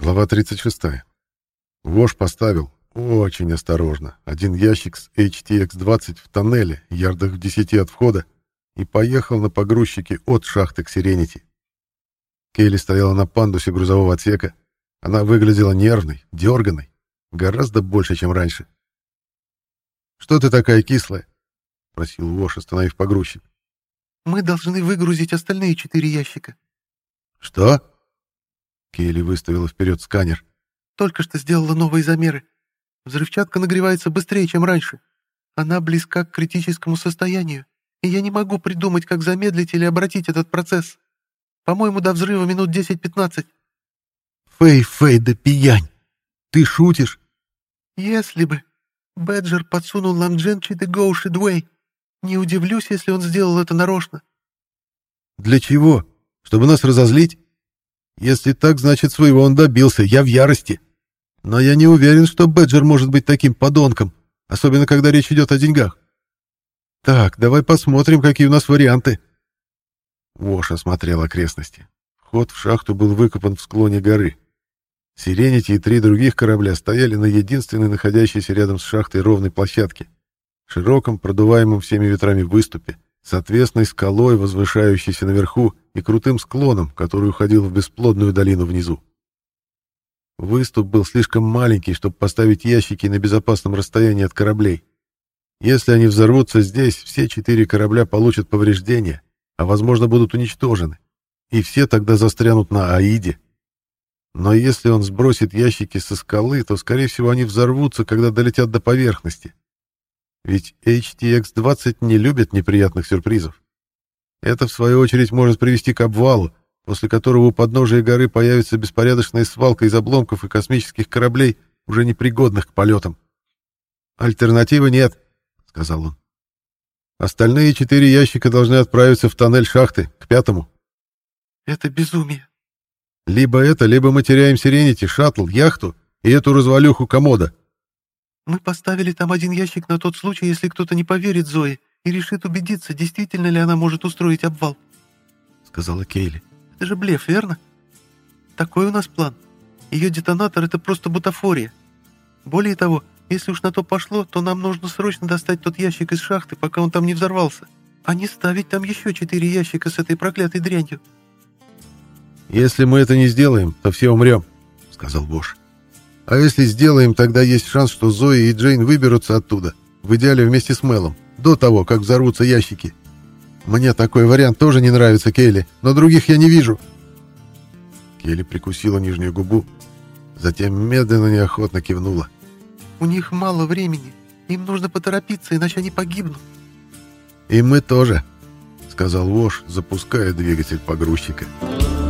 Глава 36. Вож поставил, очень осторожно, один ящик с HTX-20 в тоннеле, ярдах в 10 от входа, и поехал на погрузчике от шахты к Сиренити. Кейли стояла на пандусе грузового отсека. Она выглядела нервной, дерганой, гораздо больше, чем раньше. «Что ты такая кислая?» — просил Вош, остановив погрузчик. «Мы должны выгрузить остальные четыре ящика». «Что?» Кейли выставила вперед сканер. «Только что сделала новые замеры. Взрывчатка нагревается быстрее, чем раньше. Она близка к критическому состоянию, и я не могу придумать, как замедлить или обратить этот процесс. По-моему, до взрыва минут 10-15». «Фэй, Фэй, да пиянь! Ты шутишь?» «Если бы. Бэджер подсунул нам Дженчи де Гоуши Дуэй. Не удивлюсь, если он сделал это нарочно». «Для чего? Чтобы нас разозлить? Если так, значит, своего он добился. Я в ярости. Но я не уверен, что Бэджер может быть таким подонком, особенно когда речь идет о деньгах. Так, давай посмотрим, какие у нас варианты». Вош осмотрел окрестности. Вход в шахту был выкопан в склоне горы. Сиренити и три других корабля стояли на единственной находящейся рядом с шахтой ровной площадке, широком, продуваемом всеми ветрами выступе, с отвесной скалой, возвышающейся наверху, и крутым склоном, который уходил в бесплодную долину внизу. Выступ был слишком маленький, чтобы поставить ящики на безопасном расстоянии от кораблей. Если они взорвутся здесь, все четыре корабля получат повреждения, а, возможно, будут уничтожены, и все тогда застрянут на Аиде. Но если он сбросит ящики со скалы, то, скорее всего, они взорвутся, когда долетят до поверхности. Ведь HTX-20 не любит неприятных сюрпризов. Это, в свою очередь, может привести к обвалу, после которого у подножия горы появится беспорядочная свалка из обломков и космических кораблей, уже непригодных к полетам. «Альтернативы нет», — сказал он. «Остальные четыре ящика должны отправиться в тоннель шахты, к пятому». «Это безумие», либо это, либо мы теряем Сиренити, шаттл, яхту и эту развалюху комода. Мы поставили там один ящик на тот случай, если кто-то не поверит Зое и решит убедиться, действительно ли она может устроить обвал, — сказала Кейли. Это же блеф, верно? Такой у нас план. Ее детонатор — это просто бутафория. Более того, если уж на то пошло, то нам нужно срочно достать тот ящик из шахты, пока он там не взорвался, а не ставить там еще четыре ящика с этой проклятой дрянью. «Если мы это не сделаем, то все умрем», — сказал Бош. «А если сделаем, тогда есть шанс, что Зои и Джейн выберутся оттуда, в идеале вместе с Мелом, до того, как взорвутся ящики. Мне такой вариант тоже не нравится, Келли, но других я не вижу». Келли прикусила нижнюю губу, затем медленно неохотно кивнула. «У них мало времени. Им нужно поторопиться, иначе они погибнут». «И мы тоже», — сказал Вош, запуская двигатель погрузчика. «Погрузчика».